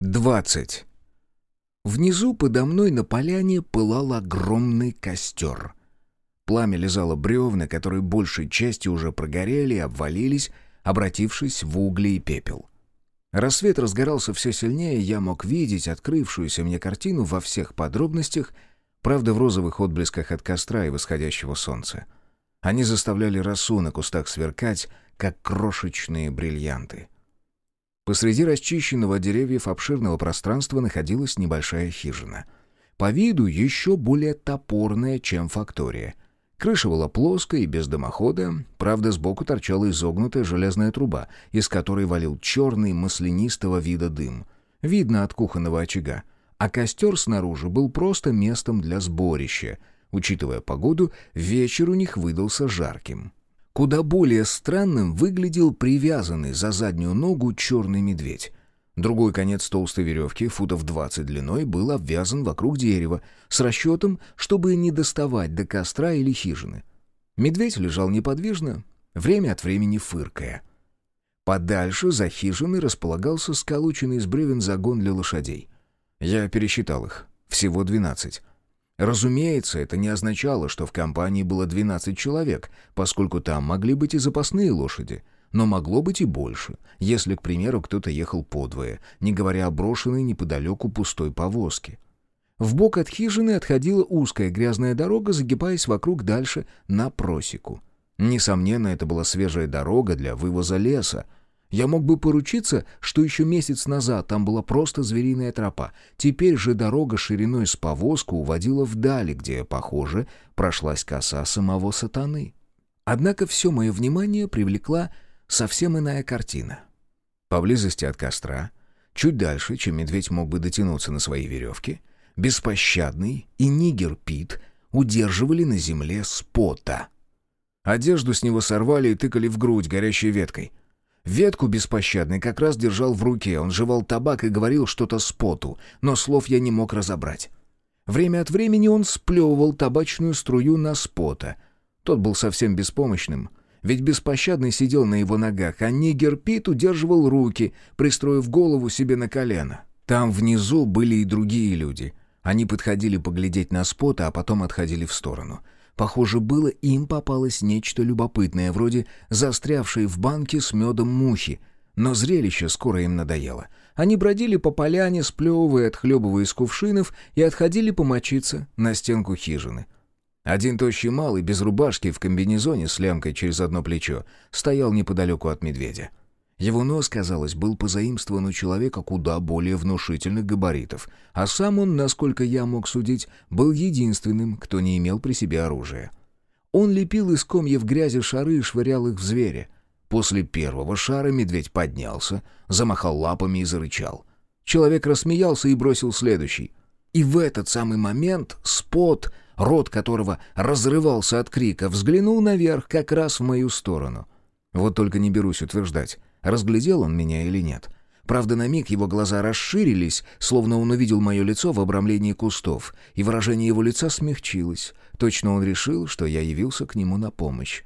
20. Внизу подо мной на поляне пылал огромный костер. Пламя лизало бревна, которые большей частью уже прогорели и обвалились, обратившись в угли и пепел. Рассвет разгорался все сильнее, я мог видеть открывшуюся мне картину во всех подробностях, правда в розовых отблесках от костра и восходящего солнца. Они заставляли росу на кустах сверкать, как крошечные бриллианты. Посреди расчищенного деревьев обширного пространства находилась небольшая хижина. По виду еще более топорная, чем фактория. Крыша была плоская и без дымохода, правда, сбоку торчала изогнутая железная труба, из которой валил черный маслянистого вида дым. Видно от кухонного очага. А костер снаружи был просто местом для сборища. Учитывая погоду, вечер у них выдался жарким. Куда более странным выглядел привязанный за заднюю ногу черный медведь. Другой конец толстой веревки, футов 20 длиной, был обвязан вокруг дерева, с расчетом, чтобы не доставать до костра или хижины. Медведь лежал неподвижно, время от времени фыркая. Подальше, за хижиной, располагался сколоченный из бревен загон для лошадей. Я пересчитал их. Всего двенадцать. Разумеется, это не означало, что в компании было 12 человек, поскольку там могли быть и запасные лошади. Но могло быть и больше, если, к примеру, кто-то ехал подвое, не говоря о брошенной неподалеку пустой повозке. Вбок от хижины отходила узкая грязная дорога, загибаясь вокруг дальше на просеку. Несомненно, это была свежая дорога для вывоза леса, я мог бы поручиться, что еще месяц назад там была просто звериная тропа. Теперь же дорога шириной с повозку уводила вдали, где, похоже, прошлась коса самого сатаны. Однако все мое внимание привлекла совсем иная картина. Поблизости от костра, чуть дальше, чем медведь мог бы дотянуться на своей веревке, беспощадный и нигер Пит удерживали на земле спота. Одежду с него сорвали и тыкали в грудь горящей веткой — Ветку беспощадный как раз держал в руке, он жевал табак и говорил что-то с поту, но слов я не мог разобрать. Время от времени он сплевывал табачную струю на спота. Тот был совсем беспомощным, ведь беспощадный сидел на его ногах, а нигер Пит удерживал руки, пристроив голову себе на колено. Там внизу были и другие люди. Они подходили поглядеть на спота, а потом отходили в сторону — Похоже, было им попалось нечто любопытное, вроде застрявшей в банке с медом мухи. Но зрелище скоро им надоело. Они бродили по поляне, сплевывая, отхлебывая из кувшинов, и отходили помочиться на стенку хижины. Один тощий малый, без рубашки, в комбинезоне с лямкой через одно плечо, стоял неподалеку от медведя. Его нос, казалось, был позаимствован у человека куда более внушительных габаритов, а сам он, насколько я мог судить, был единственным, кто не имел при себе оружия. Он лепил из комьев грязи шары и швырял их в зверя. После первого шара медведь поднялся, замахал лапами и зарычал. Человек рассмеялся и бросил следующий. И в этот самый момент спот, рот которого разрывался от крика, взглянул наверх как раз в мою сторону. Вот только не берусь утверждать, разглядел он меня или нет. Правда, на миг его глаза расширились, словно он увидел мое лицо в обрамлении кустов, и выражение его лица смягчилось. Точно он решил, что я явился к нему на помощь.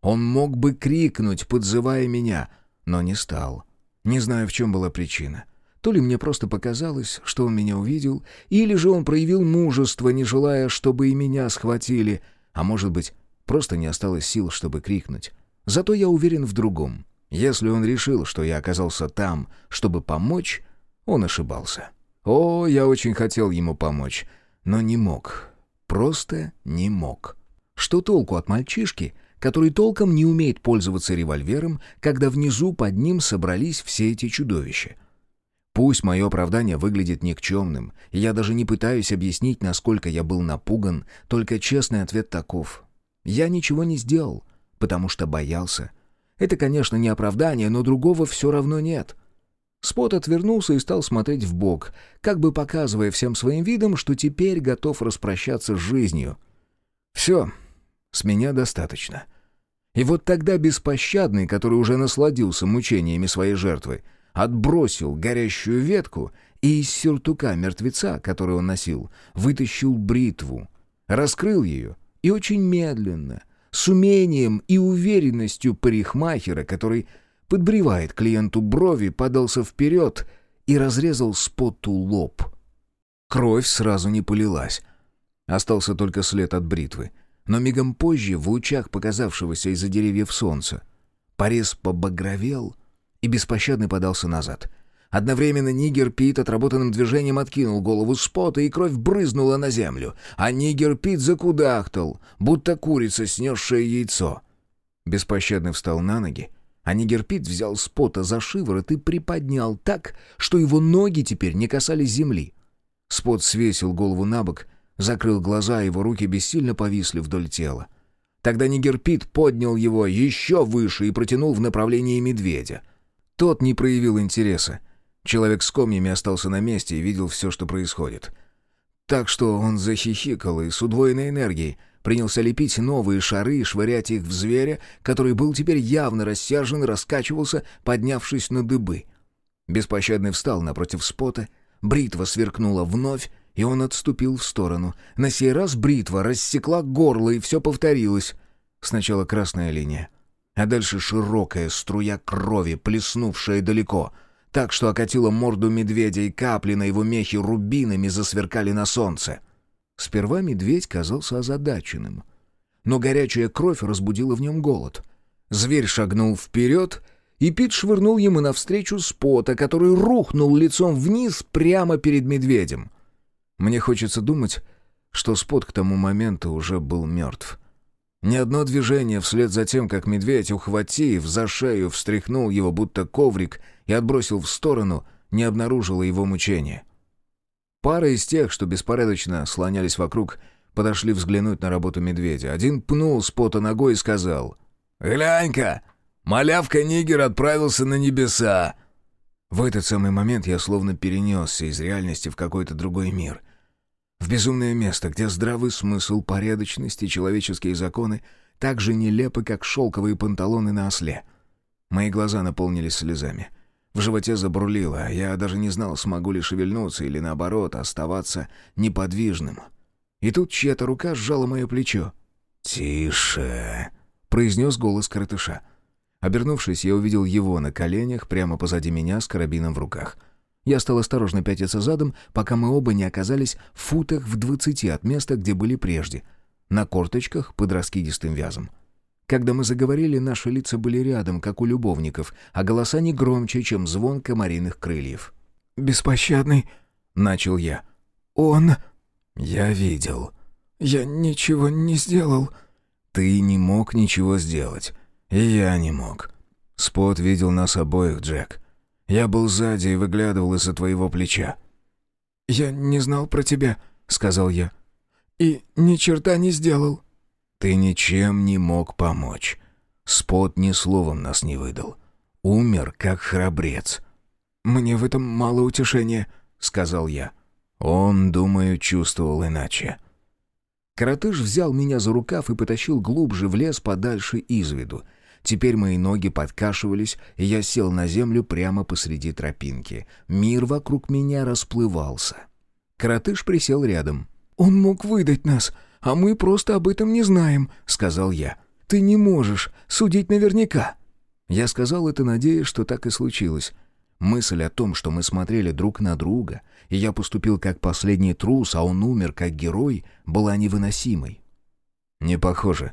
Он мог бы крикнуть, подзывая меня, но не стал. Не знаю, в чем была причина. То ли мне просто показалось, что он меня увидел, или же он проявил мужество, не желая, чтобы и меня схватили, а может быть, просто не осталось сил, чтобы крикнуть. Зато я уверен в другом. Если он решил, что я оказался там, чтобы помочь, он ошибался. О, я очень хотел ему помочь, но не мог. Просто не мог. Что толку от мальчишки, который толком не умеет пользоваться револьвером, когда внизу под ним собрались все эти чудовища? Пусть мое оправдание выглядит никчемным, я даже не пытаюсь объяснить, насколько я был напуган, только честный ответ таков. Я ничего не сделал, потому что боялся. Это, конечно, не оправдание, но другого все равно нет. Спот отвернулся и стал смотреть в бок, как бы показывая всем своим видом, что теперь готов распрощаться с жизнью. «Все, с меня достаточно». И вот тогда беспощадный, который уже насладился мучениями своей жертвы, отбросил горящую ветку и из сюртука мертвеца, который он носил, вытащил бритву, раскрыл ее и очень медленно, с умением и уверенностью парикмахера, который подбривает клиенту брови, подался вперед и разрезал споту лоб. Кровь сразу не полилась. Остался только след от бритвы. Но мигом позже, в лучах показавшегося из-за деревьев солнца, порез побагровел и беспощадно подался назад. Одновременно Нигер Пит отработанным движением откинул голову спота, и кровь брызнула на землю, а Нигер Пит закудахтал, будто курица, снесшая яйцо. Беспощадно встал на ноги, а Нигер Пит взял спота за шиворот и приподнял так, что его ноги теперь не касались земли. Спот свесил голову на бок, закрыл глаза, его руки бессильно повисли вдоль тела. Тогда Нигерпит поднял его еще выше и протянул в направлении медведя. Тот не проявил интереса. Человек с комьями остался на месте и видел все, что происходит. Так что он захихикал и с удвоенной энергией принялся лепить новые шары и швырять их в зверя, который был теперь явно рассержен и раскачивался, поднявшись на дыбы. Беспощадный встал напротив спота, бритва сверкнула вновь, и он отступил в сторону. На сей раз бритва рассекла горло, и все повторилось. Сначала красная линия, а дальше широкая струя крови, плеснувшая далеко — так что окатило морду медведя, и капли на его мехе рубинами засверкали на солнце. Сперва медведь казался озадаченным. Но горячая кровь разбудила в нем голод. Зверь шагнул вперед, и Пит швырнул ему навстречу спота, который рухнул лицом вниз прямо перед медведем. Мне хочется думать, что спот к тому моменту уже был мертв. Ни одно движение вслед за тем, как медведь, ухватив за шею, встряхнул его, будто коврик, и отбросил в сторону, не обнаружило его мучения. Пара из тех, что беспорядочно слонялись вокруг, подошли взглянуть на работу медведя. Один пнул спота ногой и сказал «Глянь-ка, малявка-нигер отправился на небеса!» В этот самый момент я словно перенесся из реальности в какой-то другой мир — в безумное место, где здравый смысл, порядочность и человеческие законы так же нелепы, как шелковые панталоны на осле. Мои глаза наполнились слезами. В животе забурлило, а я даже не знал, смогу ли шевельнуться или, наоборот, оставаться неподвижным. И тут чья-то рука сжала мое плечо. «Тише!» — произнес голос коротыша. Обернувшись, я увидел его на коленях, прямо позади меня, с карабином в руках — я стал осторожно пятиться задом, пока мы оба не оказались в футах в двадцати от места, где были прежде, на корточках под раскидистым вязом. Когда мы заговорили, наши лица были рядом, как у любовников, а голоса не громче, чем звон комариных крыльев. «Беспощадный», — начал я. «Он...» «Я видел». «Я ничего не сделал». «Ты не мог ничего сделать. И я не мог. Спот видел нас обоих, Джек. Я был сзади и выглядывал из-за твоего плеча». «Я не знал про тебя», — сказал я. «И ни черта не сделал». «Ты ничем не мог помочь. Спот ни словом нас не выдал. Умер, как храбрец». «Мне в этом мало утешения», — сказал я. Он, думаю, чувствовал иначе. Коротыш взял меня за рукав и потащил глубже в лес подальше из виду — Теперь мои ноги подкашивались, и я сел на землю прямо посреди тропинки. Мир вокруг меня расплывался. Коротыш присел рядом. «Он мог выдать нас, а мы просто об этом не знаем», — сказал я. «Ты не можешь судить наверняка». Я сказал это, надеясь, что так и случилось. Мысль о том, что мы смотрели друг на друга, и я поступил как последний трус, а он умер как герой, была невыносимой. «Не похоже»,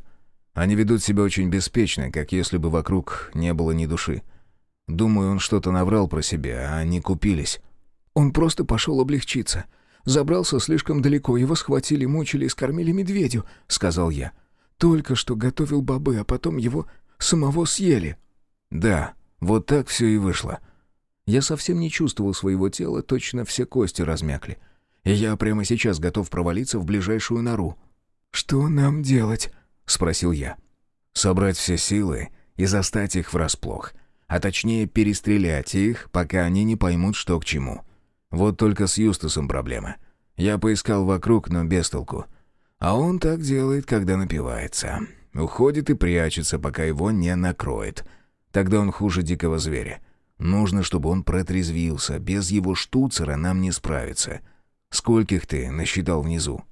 они ведут себя очень беспечно, как если бы вокруг не было ни души. Думаю, он что-то наврал про себя, а они купились. Он просто пошел облегчиться. Забрался слишком далеко, его схватили, мучили и скормили медведю, — сказал я. Только что готовил бобы, а потом его самого съели. Да, вот так все и вышло. Я совсем не чувствовал своего тела, точно все кости размякли. И я прямо сейчас готов провалиться в ближайшую нору. «Что нам делать?» — спросил я. «Собрать все силы и застать их врасплох, а точнее перестрелять их, пока они не поймут, что к чему. Вот только с Юстасом проблема. Я поискал вокруг, но без толку. А он так делает, когда напивается. Уходит и прячется, пока его не накроет. Тогда он хуже дикого зверя. Нужно, чтобы он протрезвился. Без его штуцера нам не справиться. Скольких ты насчитал внизу?»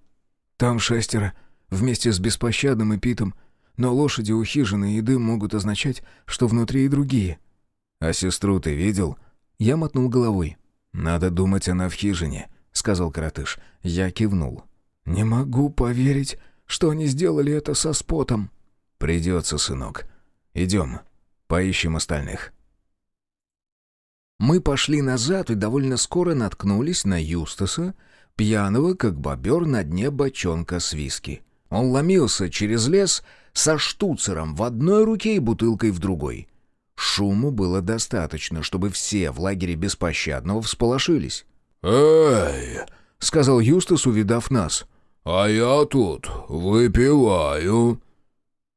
«Там шестеро», вместе с беспощадным и питом, но лошади у хижины и дым могут означать, что внутри и другие. «А сестру ты видел?» Я мотнул головой. «Надо думать, она в хижине», — сказал Коротыш. Я кивнул. «Не могу поверить, что они сделали это со спотом». «Придется, сынок. Идем, поищем остальных». Мы пошли назад и довольно скоро наткнулись на Юстаса, пьяного, как бобер на дне бочонка с виски. Он ломился через лес со штуцером в одной руке и бутылкой в другой. Шуму было достаточно, чтобы все в лагере беспощадного всполошились. «Эй!» — сказал Юстас, увидав нас. «А я тут выпиваю».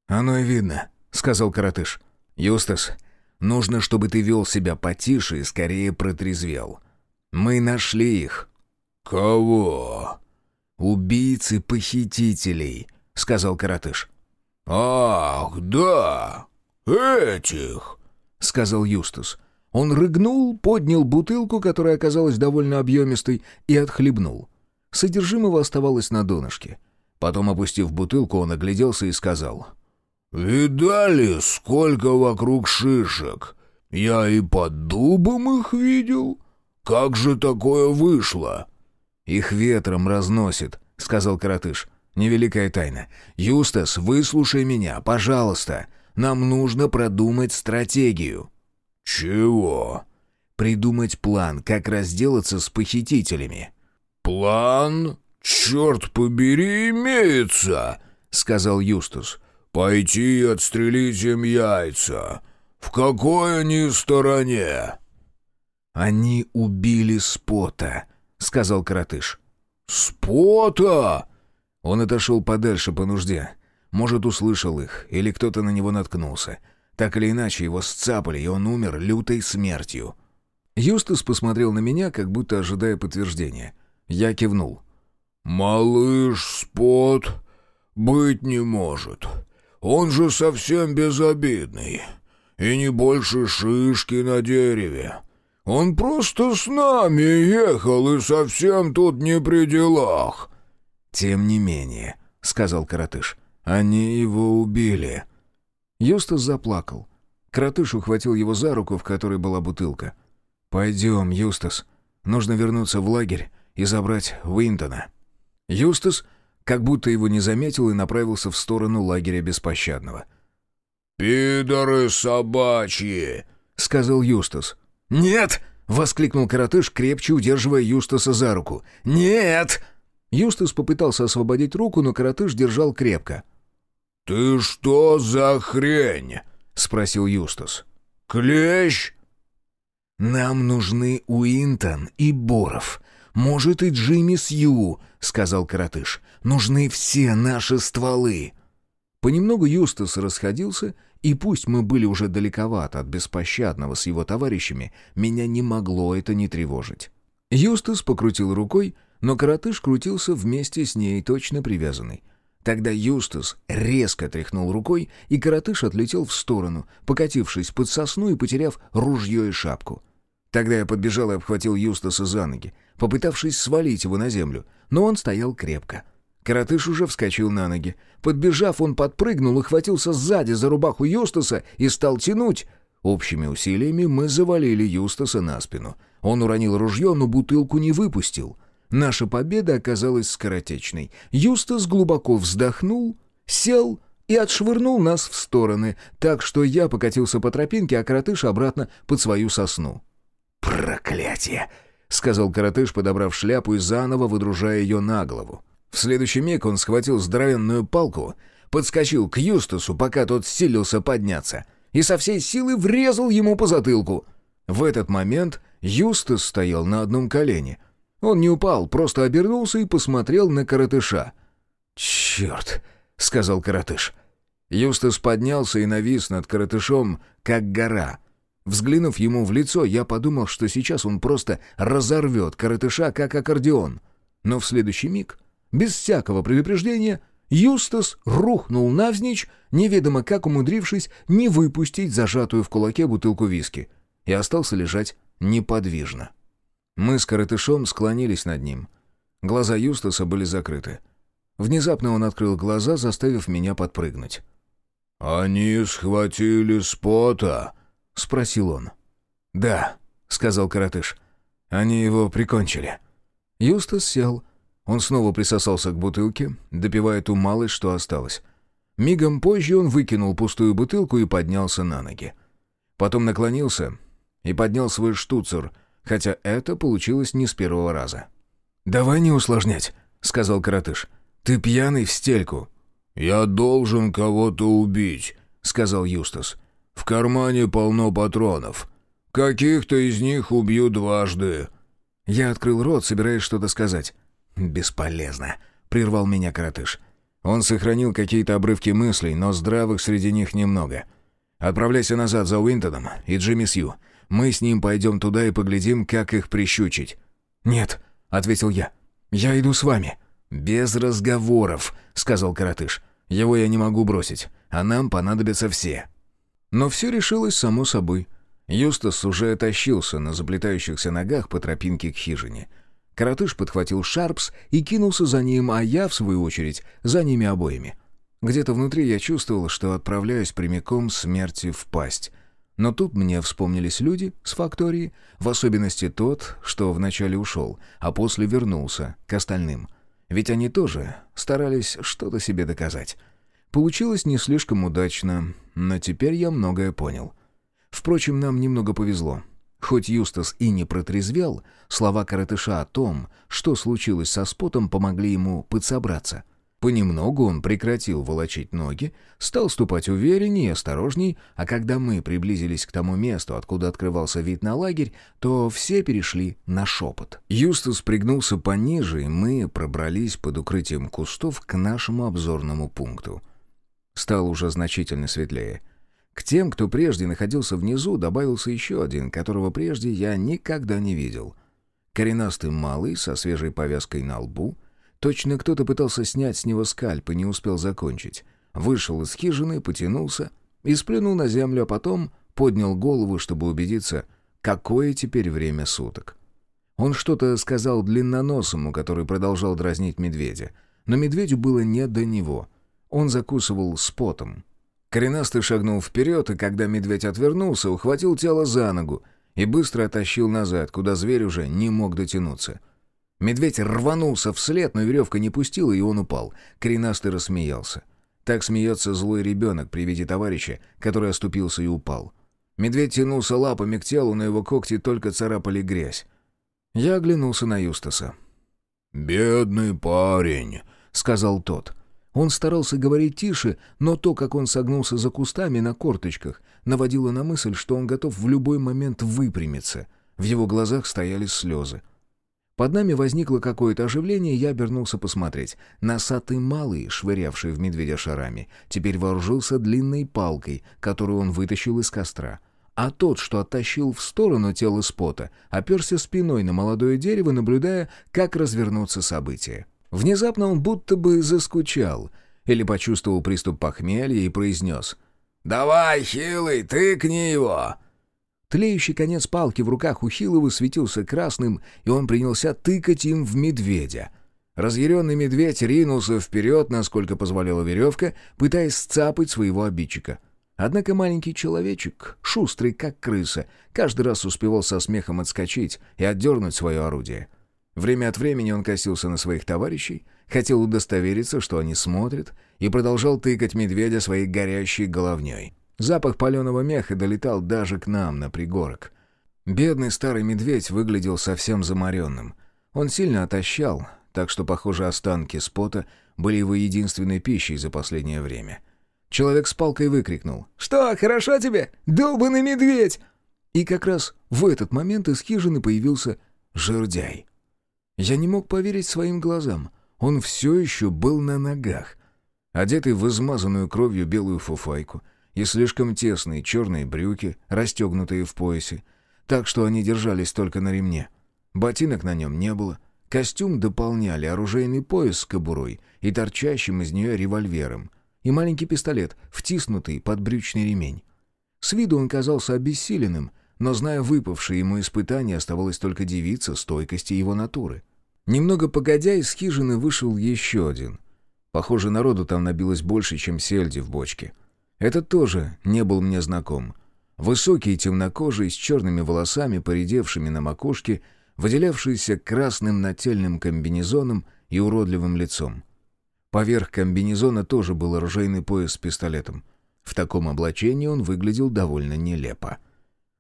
«Оно и видно», — сказал Коротыш. «Юстас, нужно, чтобы ты вел себя потише и скорее протрезвел. Мы нашли их». «Кого?» «Убийцы-похитителей», — сказал Коротыш. «Ах, да, этих», — сказал Юстас. Он рыгнул, поднял бутылку, которая оказалась довольно объемистой, и отхлебнул. Содержимого оставалось на донышке. Потом, опустив бутылку, он огляделся и сказал. «Видали, сколько вокруг шишек? Я и под дубом их видел. Как же такое вышло?» «Их ветром разносит», — сказал Коротыш. «Невеликая тайна. Юстас, выслушай меня, пожалуйста. Нам нужно продумать стратегию». «Чего?» «Придумать план, как разделаться с похитителями». «План? Черт побери, имеется!» — сказал Юстас. «Пойти и отстрелить им яйца. В какой они стороне?» «Они убили Спота», — сказал Коротыш. «Спота!» Он отошел подальше по нужде. Может, услышал их, или кто-то на него наткнулся. Так или иначе, его сцапали, и он умер лютой смертью. Юстас посмотрел на меня, как будто ожидая подтверждения. Я кивнул. «Малыш Спот быть не может. Он же совсем безобидный. И не больше шишки на дереве. Он просто с нами ехал и совсем тут не при делах». «Тем не менее», — сказал Каратыш, — «они его убили». Юстас заплакал. Каратыш ухватил его за руку, в которой была бутылка. «Пойдем, Юстас. Нужно вернуться в лагерь и забрать Уинтона». Юстас как будто его не заметил и направился в сторону лагеря беспощадного. «Пидоры собачьи!» — сказал Юстас. «Нет!» — воскликнул коротыш, крепче удерживая Юстаса за руку. «Нет!» Юстас попытался освободить руку, но коротыш держал крепко. «Ты что за хрень?» — спросил Юстас. «Клещ?» «Нам нужны Уинтон и Боров. Может, и Джимми Сью», — сказал коротыш. «Нужны все наши стволы». Понемногу Юстас расходился, и пусть мы были уже далековато от беспощадного с его товарищами, меня не могло это не тревожить. Юстас покрутил рукой, но коротыш крутился вместе с ней, точно привязанный. Тогда Юстас резко тряхнул рукой, и коротыш отлетел в сторону, покатившись под сосну и потеряв ружье и шапку. Тогда я подбежал и обхватил Юстаса за ноги, попытавшись свалить его на землю, но он стоял крепко — Коротыш уже вскочил на ноги. Подбежав, он подпрыгнул и хватился сзади за рубаху Юстаса и стал тянуть. Общими усилиями мы завалили Юстаса на спину. Он уронил ружье, но бутылку не выпустил. Наша победа оказалась скоротечной. Юстас глубоко вздохнул, сел и отшвырнул нас в стороны, так что я покатился по тропинке, а коротыш обратно под свою сосну. «Проклятие!» — сказал коротыш, подобрав шляпу и заново выдружая ее на голову. В следующий миг он схватил здоровенную палку, подскочил к Юстасу, пока тот силился подняться, и со всей силы врезал ему по затылку. В этот момент Юстас стоял на одном колене. Он не упал, просто обернулся и посмотрел на коротыша. «Черт!» — сказал коротыш. Юстас поднялся и навис над коротышом, как гора. Взглянув ему в лицо, я подумал, что сейчас он просто разорвет коротыша, как аккордеон. Но в следующий миг без всякого предупреждения Юстас рухнул навзничь, неведомо как умудрившись не выпустить зажатую в кулаке бутылку виски, и остался лежать неподвижно. Мы с коротышом склонились над ним. Глаза Юстаса были закрыты. Внезапно он открыл глаза, заставив меня подпрыгнуть. «Они схватили спота?» — спросил он. «Да», — сказал коротыш. Они его прикончили». Юстас сел. Он снова присосался к бутылке, допивая ту малость, что осталось. Мигом позже он выкинул пустую бутылку и поднялся на ноги. Потом наклонился и поднял свой штуцер, хотя это получилось не с первого раза. «Давай не усложнять», — сказал коротыш. «Ты пьяный в стельку». «Я должен кого-то убить», — сказал Юстас. «В кармане полно патронов. Каких-то из них убью дважды». Я открыл рот, собираясь что-то сказать. «Бесполезно», — прервал меня коротыш. Он сохранил какие-то обрывки мыслей, но здравых среди них немного. «Отправляйся назад за Уинтоном и Джимми Сью. Мы с ним пойдем туда и поглядим, как их прищучить». «Нет», — ответил я. «Я иду с вами». «Без разговоров», — сказал коротыш. «Его я не могу бросить, а нам понадобятся все». Но все решилось само собой. Юстас уже тащился на заплетающихся ногах по тропинке к хижине. Коротыш подхватил Шарпс и кинулся за ним, а я, в свою очередь, за ними обоими. Где-то внутри я чувствовал, что отправляюсь прямиком смерти в пасть. Но тут мне вспомнились люди с фактории, в особенности тот, что вначале ушел, а после вернулся к остальным. Ведь они тоже старались что-то себе доказать. Получилось не слишком удачно, но теперь я многое понял. Впрочем, нам немного повезло. Хоть Юстас и не протрезвел, слова коротыша о том, что случилось со спотом, помогли ему подсобраться. Понемногу он прекратил волочить ноги, стал ступать увереннее и осторожней, а когда мы приблизились к тому месту, откуда открывался вид на лагерь, то все перешли на шепот. Юстас пригнулся пониже, и мы пробрались под укрытием кустов к нашему обзорному пункту. Стало уже значительно светлее. К тем, кто прежде находился внизу, добавился еще один, которого прежде я никогда не видел. Коренастый малый, со свежей повязкой на лбу. Точно кто-то пытался снять с него скальп и не успел закончить. Вышел из хижины, потянулся и сплюнул на землю, а потом поднял голову, чтобы убедиться, какое теперь время суток. Он что-то сказал длинноносому, который продолжал дразнить медведя. Но медведю было не до него. Он закусывал спотом, Коренастый шагнул вперед, и когда медведь отвернулся, ухватил тело за ногу и быстро оттащил назад, куда зверь уже не мог дотянуться. Медведь рванулся вслед, но веревка не пустила, и он упал. Коренастый рассмеялся. Так смеется злой ребенок при виде товарища, который оступился и упал. Медведь тянулся лапами к телу, но его когти только царапали грязь. Я оглянулся на Юстаса. «Бедный парень», — сказал тот. Он старался говорить тише, но то, как он согнулся за кустами на корточках, наводило на мысль, что он готов в любой момент выпрямиться. В его глазах стояли слезы. Под нами возникло какое-то оживление, я обернулся посмотреть. Носатый малый, швырявший в медведя шарами, теперь вооружился длинной палкой, которую он вытащил из костра. А тот, что оттащил в сторону тело спота, оперся спиной на молодое дерево, наблюдая, как развернутся события. Внезапно он будто бы заскучал или почувствовал приступ похмелья и произнес «Давай, Хилый, тыкни его!» Тлеющий конец палки в руках у Хилова светился красным, и он принялся тыкать им в медведя. Разъяренный медведь ринулся вперед, насколько позволяла веревка, пытаясь сцапать своего обидчика. Однако маленький человечек, шустрый как крыса, каждый раз успевал со смехом отскочить и отдернуть свое орудие. Время от времени он косился на своих товарищей, хотел удостовериться, что они смотрят, и продолжал тыкать медведя своей горящей головней. Запах паленого меха долетал даже к нам на пригорок. Бедный старый медведь выглядел совсем заморенным. Он сильно отощал, так что, похоже, останки спота были его единственной пищей за последнее время. Человек с палкой выкрикнул «Что, хорошо тебе, долбанный медведь?» И как раз в этот момент из хижины появился жердяй. Я не мог поверить своим глазам. Он все еще был на ногах. Одетый в измазанную кровью белую фуфайку и слишком тесные черные брюки, расстегнутые в поясе, так что они держались только на ремне. Ботинок на нем не было. Костюм дополняли оружейный пояс с кобурой и торчащим из нее револьвером, и маленький пистолет, втиснутый под брючный ремень. С виду он казался обессиленным, но, зная выпавшие ему испытания, оставалось только дивиться стойкости его натуры. Немного погодя, из хижины вышел еще один. Похоже, народу там набилось больше, чем сельди в бочке. Этот тоже не был мне знаком. Высокий и темнокожий, с черными волосами, поредевшими на макушке, выделявшийся красным нательным комбинезоном и уродливым лицом. Поверх комбинезона тоже был оружейный пояс с пистолетом. В таком облачении он выглядел довольно нелепо.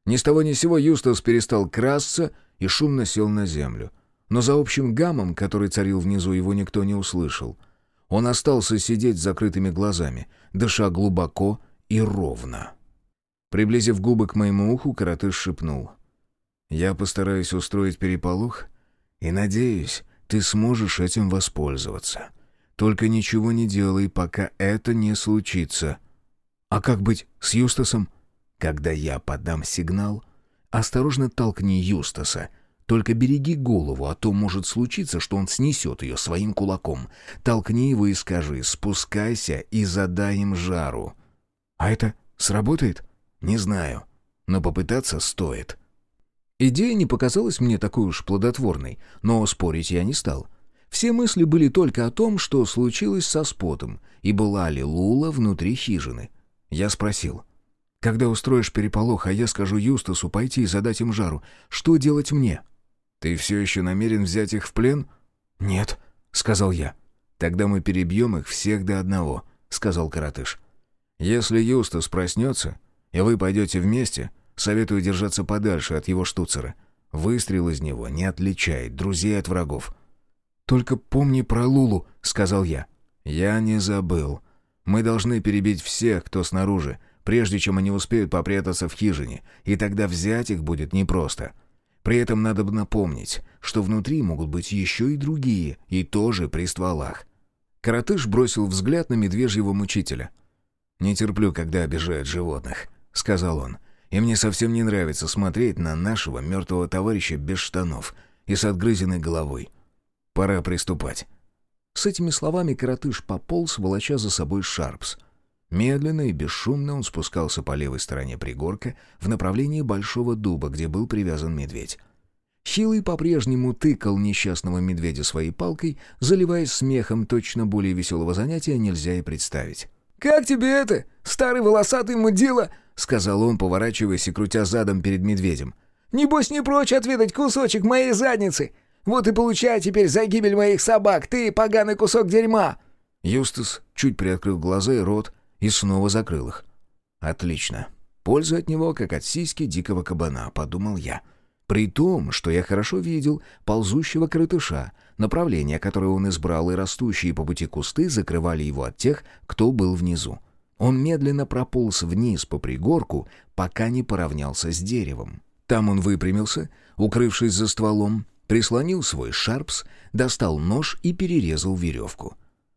Ни с того ни сего Юстас перестал красться и шумно сел на землю. Но за общим гамом, который царил внизу, его никто не услышал. Он остался сидеть с закрытыми глазами, дыша глубоко и ровно. Приблизив губы к моему уху, коротыш шепнул. «Я постараюсь устроить переполох, и, надеюсь, ты сможешь этим воспользоваться. Только ничего не делай, пока это не случится». «А как быть с Юстасом?» «Когда я подам сигнал, осторожно толкни Юстаса, только береги голову, а то может случиться, что он снесет ее своим кулаком. Толкни его и скажи «спускайся и задай им жару». «А это сработает?» «Не знаю, но попытаться стоит». Идея не показалась мне такой уж плодотворной, но спорить я не стал. Все мысли были только о том, что случилось со спотом, и была ли Лула внутри хижины. Я спросил. «Когда устроишь переполох, а я скажу Юстасу пойти и задать им жару, что делать мне?» «Ты все еще намерен взять их в плен?» «Нет», — сказал я. «Тогда мы перебьем их всех до одного», — сказал Каратыш. «Если Юстас проснется, и вы пойдете вместе, советую держаться подальше от его штуцера. Выстрел из него не отличает друзей от врагов». «Только помни про Лулу», — сказал я. «Я не забыл. Мы должны перебить всех, кто снаружи, прежде чем они успеют попрятаться в хижине, и тогда взять их будет непросто». При этом надо бы напомнить, что внутри могут быть еще и другие, и тоже при стволах. Каратыш бросил взгляд на медвежьего мучителя. «Не терплю, когда обижают животных», — сказал он. «И мне совсем не нравится смотреть на нашего мертвого товарища без штанов и с отгрызенной головой. Пора приступать». С этими словами коротыш пополз, волоча за собой Шарпс. Медленно и бесшумно он спускался по левой стороне пригорка в направлении большого дуба, где был привязан медведь. Хилый по-прежнему тыкал несчастного медведя своей палкой, заливаясь смехом, точно более веселого занятия нельзя и представить. «Как тебе это, старый волосатый мудила?» — сказал он, поворачиваясь и крутя задом перед медведем. «Небось не прочь отведать кусочек моей задницы! Вот и получай теперь за гибель моих собак, ты поганый кусок дерьма!» Юстас чуть приоткрыл глаза и рот, и снова закрыл их. «Отлично. Польза от него, как от сиськи дикого кабана», — подумал я. При том, что я хорошо видел ползущего крытыша, направление, которое он избрал, и растущие по пути кусты закрывали его от тех, кто был внизу. Он медленно прополз вниз по пригорку, пока не поравнялся с деревом. Там он выпрямился, укрывшись за стволом, прислонил свой шарпс, достал нож и перерезал веревку.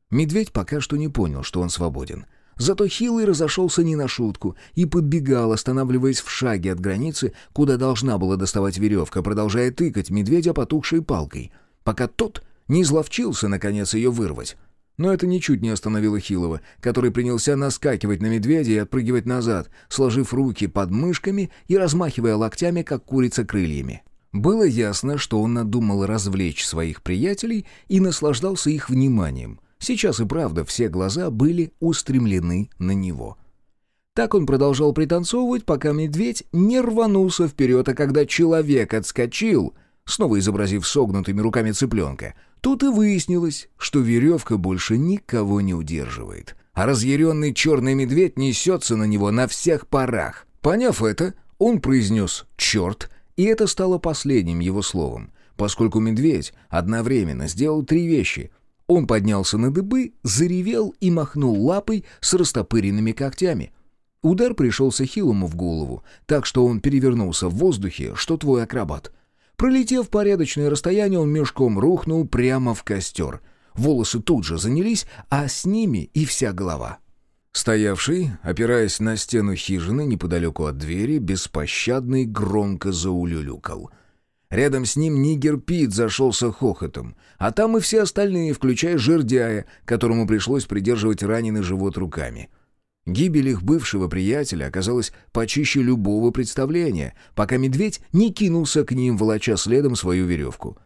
Медведь пока что не понял, что он свободен — Зато Хилый разошелся не на шутку и подбегал, останавливаясь в шаге от границы, куда должна была доставать веревка, продолжая тыкать медведя потухшей палкой, пока тот не изловчился, наконец, ее вырвать. Но это ничуть не остановило Хилова, который принялся наскакивать на медведя и отпрыгивать назад, сложив руки под мышками и размахивая локтями, как курица крыльями. Было ясно, что он надумал развлечь своих приятелей и наслаждался их вниманием — Сейчас и правда все глаза были устремлены на него. Так он продолжал пританцовывать, пока медведь не рванулся вперед, а когда человек отскочил, снова изобразив согнутыми руками цыпленка, тут и выяснилось, что веревка больше никого не удерживает, а разъяренный черный медведь несется на него на всех парах. Поняв это, он произнес «черт», и это стало последним его словом, поскольку медведь одновременно сделал три вещи — он поднялся на дыбы, заревел и махнул лапой с растопыренными когтями. Удар пришелся Хилому в голову, так что он перевернулся в воздухе, что твой акробат. Пролетев порядочное расстояние, он мешком рухнул прямо в костер. Волосы тут же занялись, а с ними и вся голова. Стоявший, опираясь на стену хижины неподалеку от двери, беспощадный громко заулюлюкал — Рядом с ним Нигер Пит зашелся хохотом, а там и все остальные, включая жердяя, которому пришлось придерживать раненый живот руками. Гибель их бывшего приятеля оказалась почище любого представления, пока медведь не кинулся к ним, волоча следом свою веревку.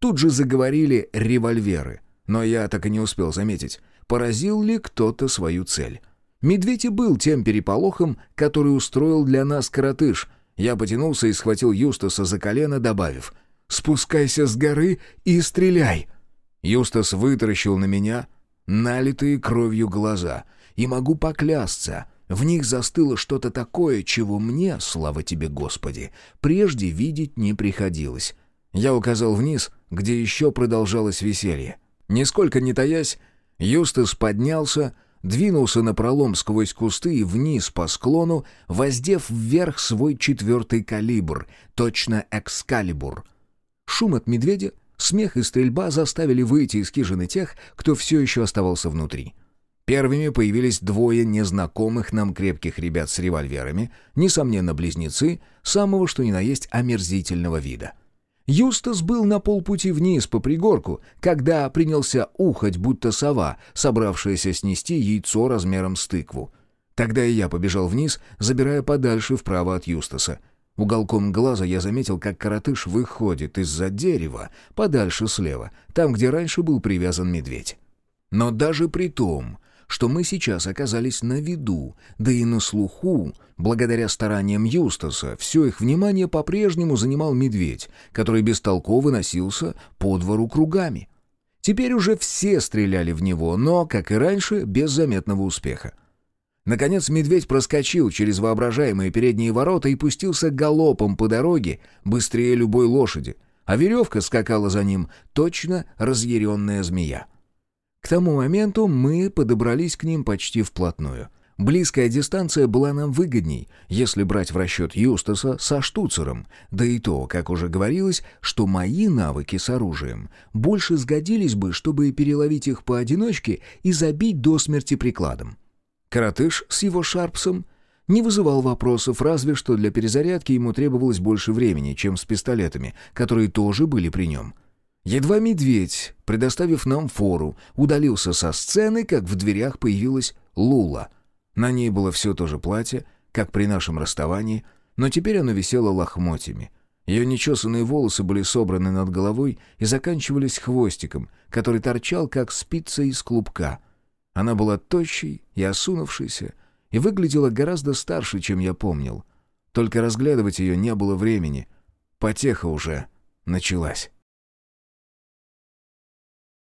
Тут же заговорили револьверы, но я так и не успел заметить, поразил ли кто-то свою цель. Медведь и был тем переполохом, который устроил для нас коротыш — я потянулся и схватил Юстаса за колено, добавив Спускайся с горы и стреляй!» Юстас вытаращил на меня налитые кровью глаза, и могу поклясться, в них застыло что-то такое, чего мне, слава тебе, Господи, прежде видеть не приходилось. Я указал вниз, где еще продолжалось веселье. Нисколько не таясь, Юстас поднялся, двинулся на пролом сквозь кусты и вниз по склону, воздев вверх свой четвертый калибр, точно экскалибур. Шум от медведя, смех и стрельба заставили выйти из хижины тех, кто все еще оставался внутри. Первыми появились двое незнакомых нам крепких ребят с револьверами, несомненно, близнецы, самого что ни на есть омерзительного вида. Юстас был на полпути вниз по пригорку, когда принялся ухать, будто сова, собравшаяся снести яйцо размером с тыкву. Тогда и я побежал вниз, забирая подальше вправо от Юстаса. Уголком глаза я заметил, как коротыш выходит из-за дерева, подальше слева, там, где раньше был привязан медведь. Но даже при том, что мы сейчас оказались на виду, да и на слуху, благодаря стараниям Юстаса, все их внимание по-прежнему занимал медведь, который бестолково носился по двору кругами. Теперь уже все стреляли в него, но, как и раньше, без заметного успеха. Наконец медведь проскочил через воображаемые передние ворота и пустился галопом по дороге, быстрее любой лошади, а веревка скакала за ним, точно разъяренная змея. К тому моменту мы подобрались к ним почти вплотную. Близкая дистанция была нам выгодней, если брать в расчет Юстаса со штуцером, да и то, как уже говорилось, что мои навыки с оружием больше сгодились бы, чтобы переловить их поодиночке и забить до смерти прикладом. Коротыш с его шарпсом не вызывал вопросов, разве что для перезарядки ему требовалось больше времени, чем с пистолетами, которые тоже были при нем. Едва медведь, предоставив нам фору, удалился со сцены, как в дверях появилась Лула. На ней было все то же платье, как при нашем расставании, но теперь оно висело лохмотьями. Ее нечесанные волосы были собраны над головой и заканчивались хвостиком, который торчал, как спица из клубка. Она была тощей и осунувшейся, и выглядела гораздо старше, чем я помнил. Только разглядывать ее не было времени. Потеха уже началась.